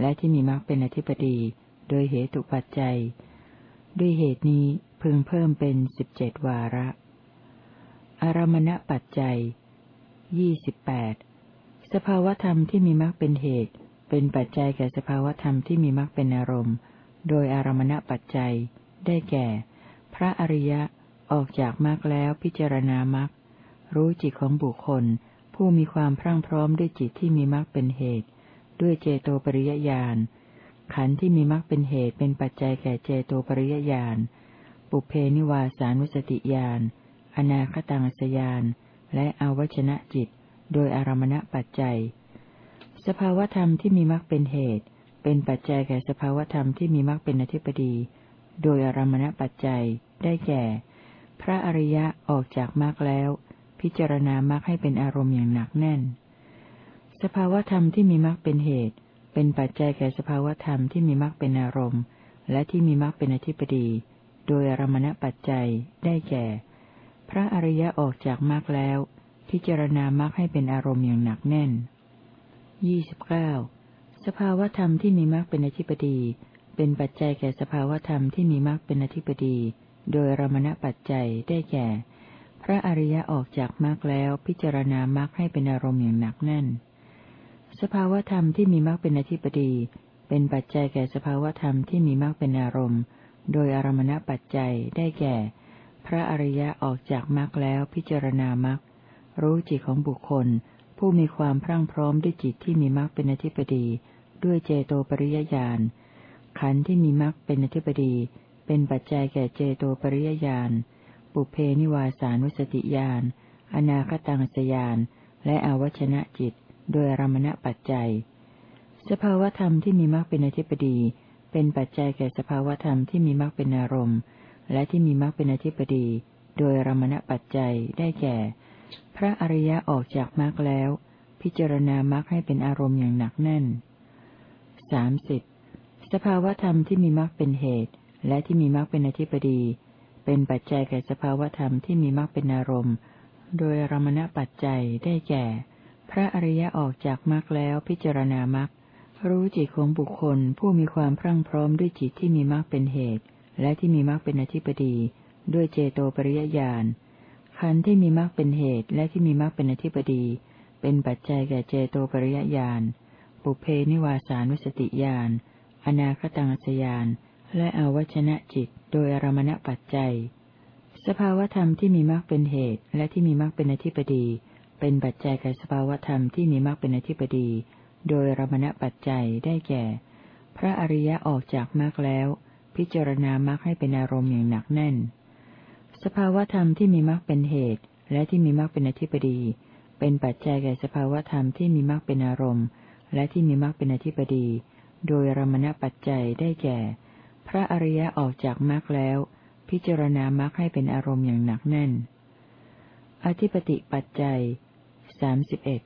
และที่มีมรรคเป็นอธิปดี โดยเหตุปัจจัย ด้วยเหตุนี้พึงเพิ่มเป็นสิบเจ็ดวาระอารมณปัจจัย ยี่สิบแปดสภาวธรรมที่มีมรรคเป็นเหตุ เป็นปัจจัยแก่สภาวธรรมที่มีมรรคเป็นอารมณ์ โดยอารมณปัจจัย ได้แก่ พระอริยะออกจากมรรคแล้วพิจารณามรรครู้จิตของบุคคล ผู้มีความพรั่งพร้อมด้วยจิตที่มีมรรคเป็นเหตุ ด้วยเจโตปริยญาณขันธ์ที่มีมรรคเป็นเหตุเป็นปัจจัยแก่เจโตปริยญาณปุเพนิวาสานุสติญาณอนาคตังสยาน และอวชนะจิต โดยอารมณปัจจัย สภาวธรรมที่มีมรรคเป็นเหตุ เป็นปัจจัยแก่สภาวธรรมที่มีมรรคเป็นอธิปดี โดยอารมณปัจจัย ได้แก่ พระอริยะออกจากมรรคแล้ว พิจารณามรรคให้เป็นอารมณ์อย่างหนักแน่น สภาวธรรมที่มีมรรคเป็นเหตุ เป็นปัจจัยแก่สภาวธรรมที่มีมรรคเป็นอารมณ์ และที่มีมรรคเป็นอธิปดี โดยอารมณปัจจัย ได้แก่ พระอริยะออกจากมรรคแล้ว พิจารณามรรคให้เป็นอารมณ์อย่างหนักแน่นยี่สิบเก้าสภาวธรรมที่มีมรรคเป็นอธิปดี เป็นปัจจัยแก่สภาวธรรมที่มีมรรคเป็นอธิปดี โดยรมณปัจจัยได้แก่ พระอริยะออกจากมรรคแล้วพิจารณามรรคให้เป็นอารมณ์อย่างหนักแน่น สภาวธรรมที่มีมรรคเป็นอธิปดี เป็นปัจจัยแก่สภาวธรรมที่มีมรรคเป็นอารมณ์ โดยอารมณปัจจัยได้แก่ พระอริยะออกจากมรรคแล้วพิจารณามรรครู้จิตของบุคคล ผู้มีความพรั่งพร้อมด้วยจิตที่มีมรรคเป็นอธิปดี ด้วยเจโตปริยญาณขันธ์ที่มีมรรคเป็นอธิปดี เป็นปัจจัยแก่เจโตปริยญาณปุเพนิวาสานุสติญาณอนาคตังสยาน และอวชนะจิต โดยรมณปัจจัย สภาวธรรมที่มีมรรคเป็นอธิปดี เป็นปัจจัยแก่สภาวธรรมที่มีมรรคเป็นอารมณ์ และที่มีมรรคเป็นอธิปดี โดยรมณปัจจัยได้แก่ พระอริยะออกจากมรรคแล้ว พิจารณามรรคให้เป็นอารมณ์อย่างหนักแน่นสามสิบสภาวธรรมที่มีมรรคเป็นเหตุ และที่มีมรรคเป็นอธิปดี เป็นปัจจัยแก่สภาวธรรมที่มีมรรคเป็นอารมณ์ โดยรมณปัจจัยได้แก่ พระอริยะออกจากมรรคแล้วพิจารณามรรครู้จิตของบุคคลผู้มีความพรั่งพร้อมด้วยจิตที่มีมรรคเป็นเหตุ และที่มีมรรคเป็นอธิปดี ด้วยเจโตปริยญาณขันธ์ที่มีมรรคเป็นเหตุ และที่มีมรรคเป็นอธิปดี เป็นปัจจัยแก่เจโตปริยญาณปุเพนิวาสานุสติญาณอนาคตังสยาน และอวัชนะจิต โดยอารมณปัจจัย สภาวธรรมที่มีมรรคเป็นเหตุ และที่มีมรรคเป็นอธิปดี เป็นปัจจัยแก่สภาวธรรมที่มีมรรคเป็นอธิปดี โดยอารมณปัจจัยได้แก่ พระอริยะออกจากมรรคแล้ว พิจารณามรรคให้เป็นอารมณ์อย่างหนักแน่น สภาวธรรมที่มีมรรคเป็นเหตุ และที่มีมรรคเป็นอธิปดี เป็นปัจจัยแก่สภาวธรรมที่มีมรรคเป็นอารมณ์ และที่มีมรรคเป็นอธิปดี โดยรมณปัจจัยได้แก่ พระอริยะออกจากมรรคแล้ว พิจารณามรรคให้เป็นอารมณ์อย่างหนักแน่น อธิปติปัจจัยสามสิบเอ็ด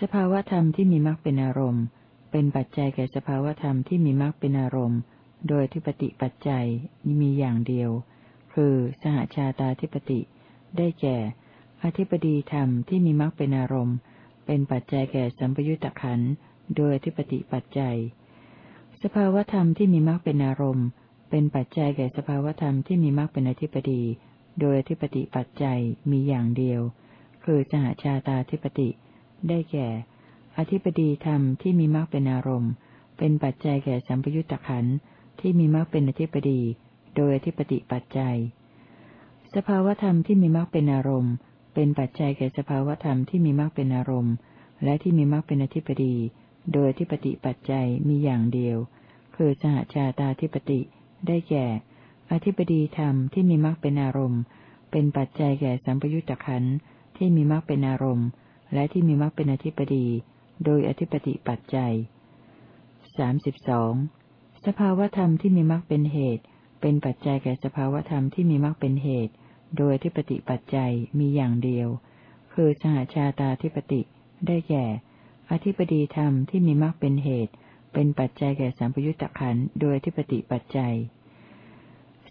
สภาวธรรมที่มีมรรคเป็นอารมณ์ เป็นปัจจัยแก่สภาวธรรมที่มีมรรคเป็นอารมณ์ โดยทิปติปัจจัยมีอย่างเดียว คือสหชาตาธิปติ ได้แก่ อธิปดีธรรมที่มีมรรคเป็นอารมณ์ เป็นปัจจัยแก่สัมปยุตตะขันโดยทิปติปัจจัย สภาวธรรมที่มีมรรคเป็นอารมณ์ เป็นปัจจัยแก่สภาวธรรมที่มีมรรคเป็นอธิปดี โดยอธิปติปัจจัยมีอย่างเดียว คือสหชาตาธิปติ ได้แก่ อธิปดีธรรมที่มีมรรคเป็นอารมณ์ เป็นปัจจัยแก่สัมปยุตตะขัน ที่มีมรรคเป็นอธิปดี โดยอธิปติปัจจัย สภาวธรรมที่มีมรรคเป็นอารมณ์ เป็นปัจจัยแก่สภาวธรรมที่มีมรรคเป็นอารมณ์ และที่มีมรรคเป็นอธิปดี โดยที่ปฏิปัจจัยมีอย่างเดียว คือสหชาตาธิปติได้แก่ อธิปดีธรรมที่มีมรรคเป็นอารมณ์ เป็นปัจจัยแก่สัมปยุตตะขันที่มีมรรคเป็นอารมณ์ และที่มีมรรคเป็นอธิปดี โดยอธิปติปัจจัยสามสิบสอง สภาวธรรมที่มีมรรคเป็นเหตุ เป็นปัจจัยแก่สภาวธรรมที่มีมรรคเป็นเหตุ โดยอธิปติปัจจัยมีอย่างเดียว คือสหชาตาธิปติ ได้แก่ อธิปดีธรรมที่มีมรรคเป็นเหตุ เป็นปัจจัยแก่สัมปยุตตะขันโดยอธิปติปัจจัย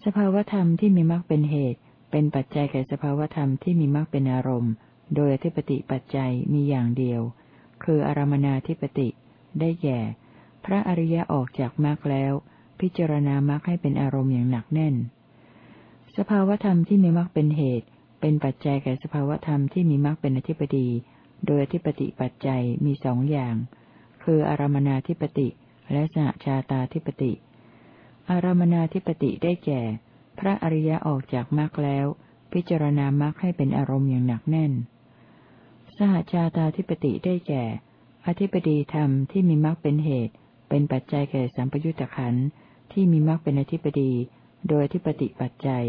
สภาวธรรมที่มีมรรคเป็นเหตุ เป็นปัจจัยแก่สภาวธรรมที่มีมรรคเป็นอารมณ์ โดยอธิปติปัจจัยมีอย่างเดียว คืออารมนาธิปติ ได้แก่ ระอริยะออกจากมรรคแล้ว พิจารณามรรคให้เป็นอารมณ์อย่างหนักแน่น สภาวธรรมที่มีมรรคเป็นเหตุ เป็นปัจจัยแก่สภาวธรรมที่มีมรรคเป็นอธิปดี โดยที่ปฏิปัจจัยมีสองอย่าง คืออารมนาธิปติ และสหชาตาธิปติ อารมนาธิปติได้แก่ พระอริยะออกจากมรรคแล้ว พิจารณามรรคให้เป็นอารมณ์อย่างหนักแน่น สหชาตาธิปติได้แก่ อธิปดีธรรมที่มีมรรคเป็นเหตุ เป็นปัจจัยแก่สัมปยุตตะขันที่มีมรรคเป็นอธิปดี โดยที่ปฏิปัจจัย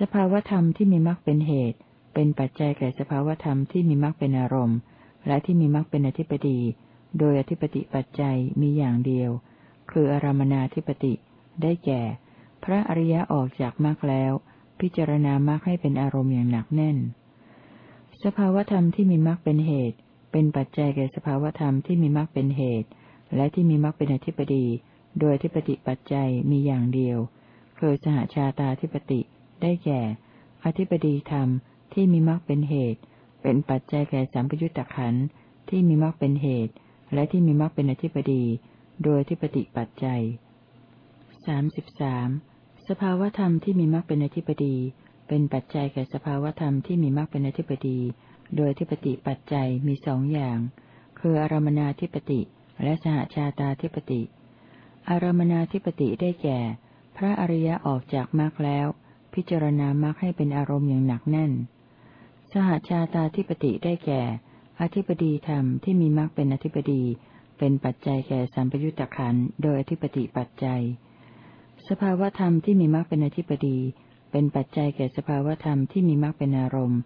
สภาวธรรมที่มีมรรคเป็นเหตุ เป็นปัจจัยแก่สภาวธรรมที่มีมรรคเป็นอารมณ์ และที่มีมรรคเป็นอธิปดี โดยอธิปติปัจจัยมีอย่างเดียว คืออารามนาธิปติ ได้แก่ พระอริยะออกจากมรรคแล้ว พิจารณามรรคให้เป็นอารมณ์อย่างหนักแน่น สภาวธรรมที่มีมรรคเป็นเหตุ เป็นปัจจัยแก่สภาวธรรมที่มีมรรคเป็นเหตุ และที่มีมรรคเป็นอธิปดี โดยอธิปติปัจจัยมีอย่างเดียว คือสหชาตาธิปติ ได้แก่ อธิปดีธรรมที่มีมรรคเป็นเหตุ เป็นปัจจัยแก่สัมปยุตตะขันที่มีมรรคเป็นเหตุ และที่มีมรรคเป็นอธิปดี โดยที่ปฏิปัจจัยสามสิบสามสภาวธรรมที่มีมรรคเป็นอธิปดี เป็นปัจจัยแก่สภาวธรรมที่มีมรรคเป็นอธิปดี โดยที่ปฏิปัจจัยมีสองอย่าง คืออารมนาธิปติ และสหชาตาธิปติ อารมนาธิปติได้แก่ พระอริยะออกจากมรรคแล้ว พิจารณามรรคให้เป็นอารมณ์อย่างหนักแน่น สหชาตาธิปติได้แก่ อธิปดีธรรมที่มีมรรคเป็นอธิปดี เป็นปัจจัยแก่สัมปยุตตะขันโดยอธิปติปัจจัย สภาวธรรมที่มีมรรคเป็นอธิปดี เป็นปัจจัยแก่สภาวธรรมที่มีมรรคเป็นอารมณ์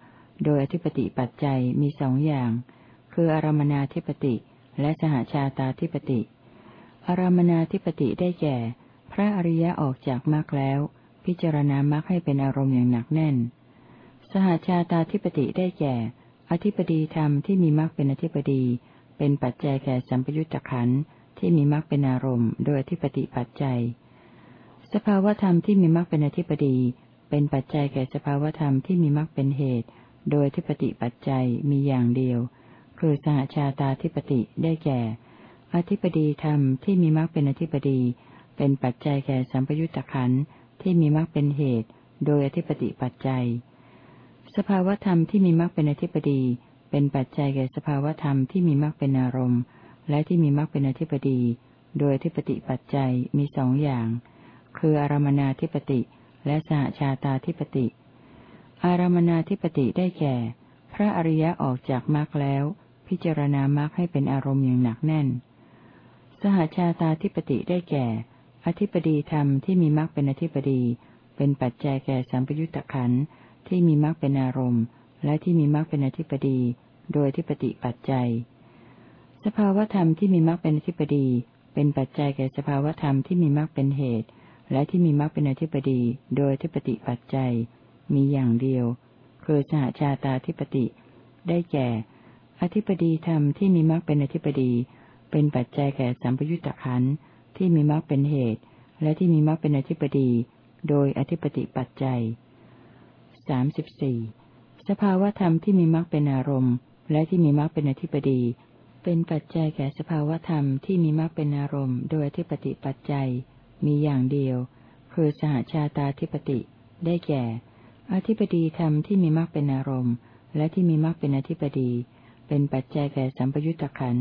โดยอธิปติปัจจัยมีสองอย่าง คืออารมนาธิปติ และสหชาตาธิปติอารมนาธิปติได้แก่ พระอริยะออกจากมรรคแล้ว พิจารณามรรคให้เป็นอารมณ์อย่างหนักแน่น สหชาตาธิปติได้แก่ อธิปดีธรรมที่มีมรรคเป็นอธิปดี เป็นปัจจัยแก่สัมปยุตตะขันที่มีมรรคเป็นอารมณ์ โดยอธิปติปัจจัย สภาวธรรมที่มีมรรคเป็นอธิปดี เป็นปัจจัยแก่สภาวธรรมที่มีมรรคเป็นเหตุ โดยอธิปติปัจจัยมีอย่างเดียว คือสหชาตาธิปติได้แก่ อธิปดีธรรมที่มีมรรคเป็นอธิปดี เป็นปัจจัยแก่สัมปยุตตะขันที่มีมรรคเป็นเหตุ โดยอธิปติปัจจัย สภาวธรรมที่มีมรรคเป็นอธิปดี เป็นปัจจัยแก่สภาวธรรมที่มีมรรคเป็นอารมณ์ และที่มีมรรคเป็นอธิปดี โดยอธิปติปัจจัยมีสองอย่าง คืออารมนาธิปติและสหชาตาธิปติ อารมนาธิปติได้แก่ พระอริยะออกจากมรรคแล้ว พิจารณามรรคให้เป็นอารมณ์อย่างหนักแน่น สหชาตาธิปติได้แก่ อธิปดีธรรมที่มีมรรคเป็นอธิปดี เป็นปัจจัยแก่สัมปยุตตะขันที่มีมรรคเป็นอารมณ์ และที่มีมรรคเป็นอธิปดี โดยอธิปติปัจจัย สภาวธรรมที่มีมรรคเป็นอธิปดี เป็นปัจจัยแก่สภาวธรรมที่มีมรรคเป็นเหตุ และที่มีมรรคเป็นอธิปดี โดยอธิปติปัจจัย มีอย่างเดียวคือสหชาตาธิปติ ได้แก่ อธิปดีธรรมที่มีมรรคเป็นอธิปดี เป็นปัจจัยแก่สัมปยุตตะขันที่มีมรรคเป็นเหตุ และที่มีมรรคเป็นอธิปดี โดยอธิปติปัจจัยสามสิบสี่สภาวธรรมที่มีมรรคเป็นอารมณ์ และที่มีมรรคเป็นอธิปดี เป็นปัจจัยแก่สภาวธรรมที่มีมรรคเป็นอารมณ์ โดยอธิปติปัจจัย มีอย่างเดียว คือสหชาตาธิปติ ได้แก่ อธิปดีธรรมที่มีมรรคเป็นอารมณ์ และที่มีมรรคเป็นอธิปดี เป็นปัจจัยแก่สัมปยุตตะขัน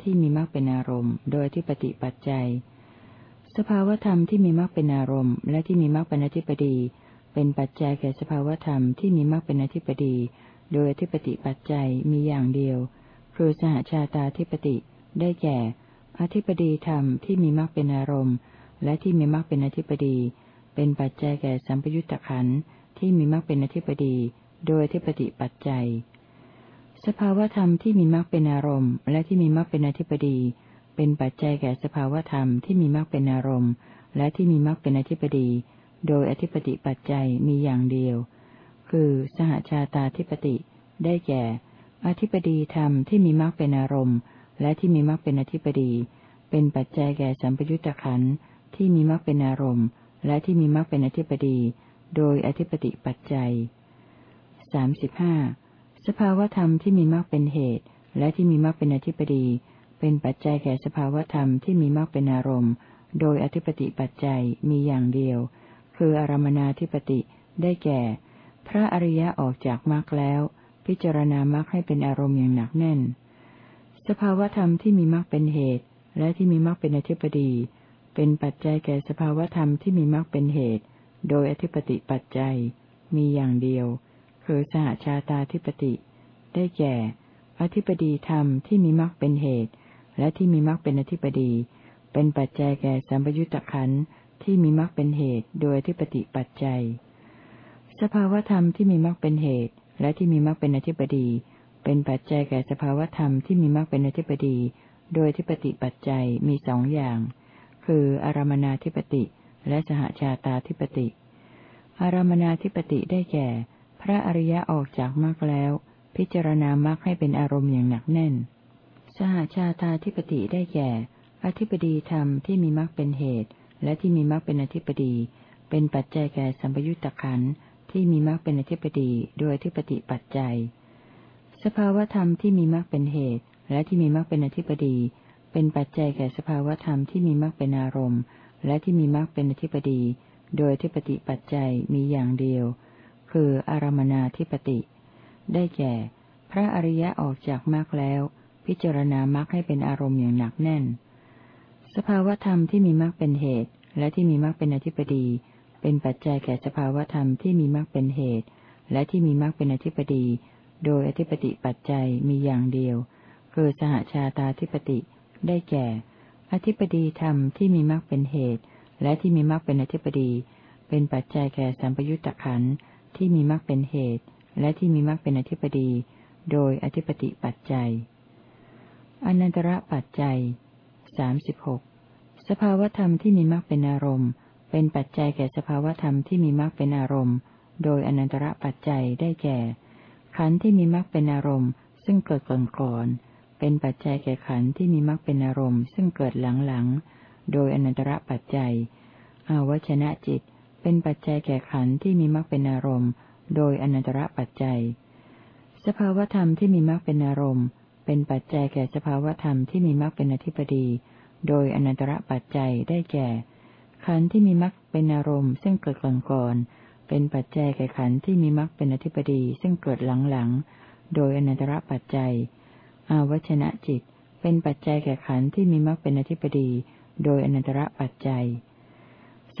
ที่มีมรรคเป็นอารมณ์ โดยอธิปติปัจจัย สภาวธรรมที่มีมรรคเป็นอารมณ์ และที่มีมรรคเป็นอธิปดี เป็นปัจจัยแก่สภาวธรรมที่มีมรรคเป็นอธิปดี โดยอธิปติปัจจัยมีอย่างเดียว คือสหชาตาธิปติ ได้แก่ อธิปดีธรรมที่มีมรรคเป็นอารมณ์ และที่มีมรรคเป็นอธิปดี เป็นปัจจัยแก่สัมปยุตตะขันที่มีมรรคเป็นอธิปดี โดยอธิปติปัจจัย สภาวธรรมที่มีมรรคเป็นอารมณ์ และที่มีมรรคเป็นอธิปดี เป็นปัจจัยแก่สภาวธรรมที่มีมรรคเป็นอารมณ์ และที่มีมรรคเป็นอธิปดี โดยอธิปติปัจจัยมีอย่างเดียว คือสหชาตาธิปติ ได้แก่ อธิปดีธรรมที่มีมรรคเป็นอารมณ์ และที่มีมรรคเป็นอธิปดี เป็นปัจจัยแก่สัมปยุตตะขันที่มีมรรคเป็นอารมณ์ และที่มีมรรคเป็นอธิปดี โดยอธิปติปัจจัยสามสิบห้า สภาวธรรมที่มีมรรคเป็นเหตุ และที่มีมรรคเป็นอธิปดี เป็นปัจจัยแก่สภาวธรรมที่มีมรรคเป็นอารมณ์ โดยอธิปติปัจจัยมีอย่างเดียว คืออารมนาธิปติได้แก่ พระอริยะออกจากมรรคแล้ว พิจารณามรรคให้เป็นอารมณ์อย่างหนักแน่น สภาวธรรมที่มีมรรคเป็นเหตุ และที่มีมรรคเป็นอธิปดี เป็นปัจจัยแก่สภาวธรรมที่มีมรรคเป็นเหตุ โดยอธิปติปัจจัยมีอย่างเดียว คือสหชาตาธิปติ ได้แก่ อธิปดีธรรมที่มีมรรคเป็นเหตุ และที่มีมรรคเป็นอธิปดี เป็นปัจจัยแก่สัมปยุตตะขันที่มีมรรคเป็นเหตุ โดยที่ปฏิปัจจัย สภาวธรรมที่มีมรรคเป็นเหตุ และที่มีมรรคเป็นอธิปดี เป็นปัจจัยแก่สภาวธรรมที่มีมรรคเป็นอธิปดี โดยที่ปฏิปัจจัยมีสองอย่าง คืออารมนาธิปติ และสหชาตาธิปติ อารมนาธิปติได้แก่ พระอริยะออกจากมรรคแล้ว พิจารณามรรคให้เป็นอารมณ์อย่างหนักแน่น สหชาตาธิปติได้แก่ อธิปดีธรรมที่มีมรรคเป็นเหตุ และที่มีมรรคเป็นอธิปดี เป็นปัจจัยแก่สัมปยุตตะขันที่มีมรรคเป็นอธิปดีโดยอธิปติปัจจัย สภาวธรรมที่มีมรรคเป็นเหตุ และที่มีมรรคเป็นอธิปดี เป็นปัจจัยแก่สภาวธรรมที่มีมรรคเป็นอารมณ์ และที่มีมรรคเป็นอธิปดี โดยอธิปติปัจจัยมีอย่างเดียว คืออารมนาธิปติ ได้แก่ พระอริยะออกจากมรรคแล้ว พิจารณามรรคให้เป็นอารมณ์อย่างหนักแน่น สภาวธรรมที่มีมรรคเป็นเหตุ และที่มีมรรคเป็นอธิปดี เป็นปัจจัยแก่สภาวธรรมที่มีมรรคเป็นเหตุ และที่มีมรรคเป็นอธิปดี โดยอธิปติปัจจัยมีอย่างเดียว คือสหชาตาธิปติ ได้แก่ อธิปดีธรรมที่มีมรรคเป็นเหตุ และที่มีมรรคเป็นอธิปดี เป็นปัจจัยแก่สัมปยุตตะขัน ที่มีมรรคเป็นเหตุ และที่มีมรรคเป็นอธิปดี โดยอธิปติปัจจัย อนันตระปัจจัยสามสิบหกสภาวธรรมที่มีมรรคเป็นอารมณ์ เป็นปัจจัยแก่สภาวธรรมที่มีมรรคเป็นอารมณ์ โดยอนันตระปัจจัยได้แก่ ขันธ์ที่มีมรรคเป็นอารมณ์ ซึ่งเกิดก่อนก่อนเป็นปัจจัยแก่ขันธ์ที่มีมรรคเป็นอารมณ์ ซึ่งเกิดหลังหลังโดยอนันตระปัจจัย อาวชนะจิต เป็นปัจจัยแก่ขันธ์ที่มีมรรคเป็นอารมณ์ โดยอนันตระปัจจัย สภาวธรรมที่มีมรรคเป็นอารมณ์ เป็นปัจจัยแก่สภาวธรรมที่มีมรรคเป็นอธิปดี โดยอนันตระปัจจัยได้แก่ ขันธ์ที่มีมรรคเป็นอารมณ์ซึ่งเกิดก่อนก่อนเป็นปัจจัยแก่ขันธ์ที่มีมรรคเป็นอธิปดีซึ่งเกิดหลังๆโดยอนันตระปัจจัย อาวชนะจิต เป็นปัจจัยแก่ขันธ์ที่มีมรรคเป็นอธิปดี โดยอนันตระปัจจัย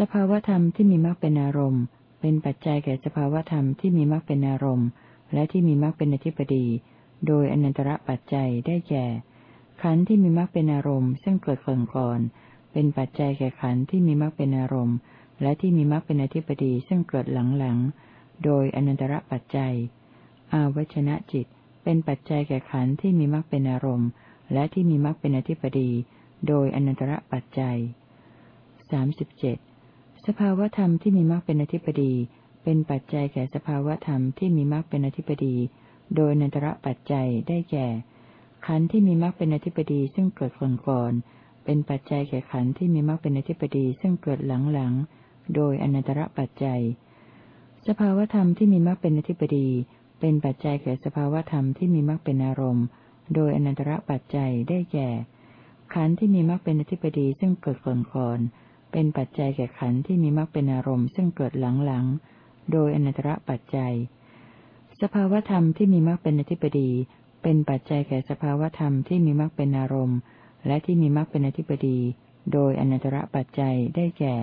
สภาวธรรมที่มีมรรคเป็นอารมณ์ เป็นปัจจัยแก่สภาวธรรมที่มีมรรคเป็นอารมณ์ และที่มีมรรคเป็นอธิปดี โดยอนันตระปัจจัยได้แก่ ขันธ์ที่มีมรรคเป็นอารมณ์ ซึ่งเกิดก่อนก่อน เป็นปัจจัยแก่ขันธ์ที่มีมรรคเป็นอารมณ์ และที่มีมรรคเป็นอธิปดีซึ่งเกิดหลังๆโดยอนันตระปัจจัย อาวชนะจิต เป็นปัจจัยแก่ขันธ์ที่มีมรรคเป็นอารมณ์ และที่มีมรรคเป็นอธิปดี โดยอนันตระปัจจัยสาสิบเจ็ด สภาวธรรมที่มีมรรคเป็นอธิปดี เป็นปัจจัยแก่สภาวธรรมที่มีมรรคเป็นอธิปดี โดยอนันตระปัจจัยได้แก่ ขันธ์ที่มีมรรคเป็นอธิปดีซึ่งเกิดก่อนก่อนเป็นปัจจัยแก่ขันธ์ที่มีมรรคเป็นอธิปดีซึ่งเกิดหลังๆโดยอนันตระปัจจัย สภาวธรรมที่มีมรรคเป็นอธิปดี เป็นปัจจัยแก่สภาวธรรมที่มีมรรคเป็นอารมณ์ โดยอนันตระปัจจัยได้แก่ ขันธ์ที่มีมรรคเป็นอธิปดีซึ่งเกิดก่อนก่อน เป็นปัจจัยแก่ขันธ์ที่มีมรรคเป็นอารมณ์ซึ่งเกิดหลังหลังโดยอนันตระปัจจัย สภาวธรรมที่มีมรรคเป็นอธิปดี เป็นปัจจัยแก่สภาวธรรมที่มีมรรคเป็นอารมณ์ และที่มีมรรคเป็นอธิปดี โดยอนันตระปัจจัยได้แก่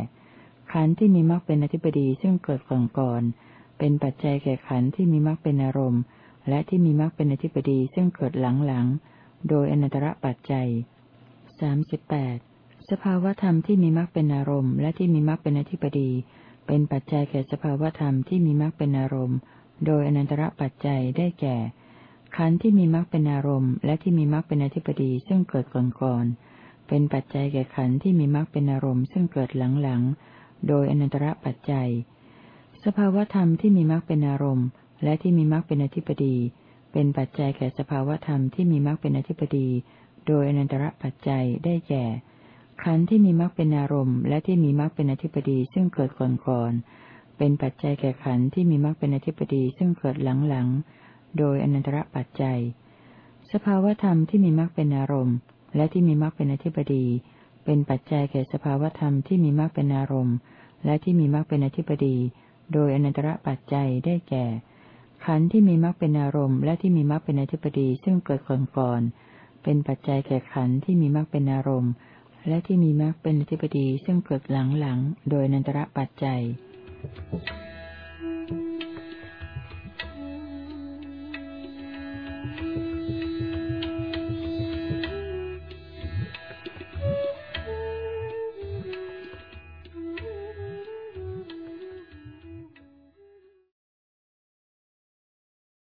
ขันธ์ที่มีมรรคเป็นอธิปดีซึ่งเกิดก่อนก่อนเป็นปัจจัยแก่ขันธ์ที่มีมรรคเป็นอารมณ์ และที่มีมรรคเป็นอธิปดีซึ่งเกิดหลังหลังโดยอนันตระปัจจัยสาสิบแปด สภาวธรรมที่มีมรรคเป็นอารมณ์และที่มีมรรคเป็นอธิปดี เป็นปัจจัยแก่สภาวธรรมที่มีมรรคเป็นอารมณ์ โดยอนันตระปัจจัยได้แก่ ขันธ์ที่มีมรรคเป็นอารมณ์ และที่มีมรรคเป็นอธิปดีซึ่งเกิดก่อนก่อนเป็นปัจจัยแก่ขันธ์ที่มีมรรคเป็นอารมณ์ซึ่งเกิดหลังหลังโดยอนันตระปัจจัย สภาวธรรมที่มีมรรคเป็นอารมณ์ และที่มีมรรคเป็นอธิปดี เป็นปัจจัยแก่สภาวธรรมที่มีมรรคเป็นอธิปดี โดยอนันตระปัจจัยได้แก่ ขันธ์ที่มีมรรคเป็นอารมณ์และที่มีมรรคเป็นอธิปดีซึ่งเกิดก่อนก่อนเป็นปัจจัยแก่ขันธ์ที่มีมรรคเป็นอธิปดีซึ่งเกิดหลังหลังโดยอนันตระปัจจัย สภาวธรรมที่มีมรรคเป็นอารมณ์ และที่มีมรรคเป็นอธิปดี เป็นปัจจัยแก่สภาวธรรมที่มีมรรคเป็นอารมณ์ และที่มีมรรคเป็นอธิปดี โดยอนันตระปัจจัยได้แก่ ขันธ์ที่มีมรรคเป็นอารมณ์ และที่มีมรรคเป็นอธิปดีซึ่งเกิดก่อนก่อนเป็นปัจจัยแก่ขันธ์ที่มีมรรคเป็นอารมณ์ และที่มีมรรคเป็นอธิปดีซึ่งเกิดหลังๆโดยนันตระปัจจัย Thank you.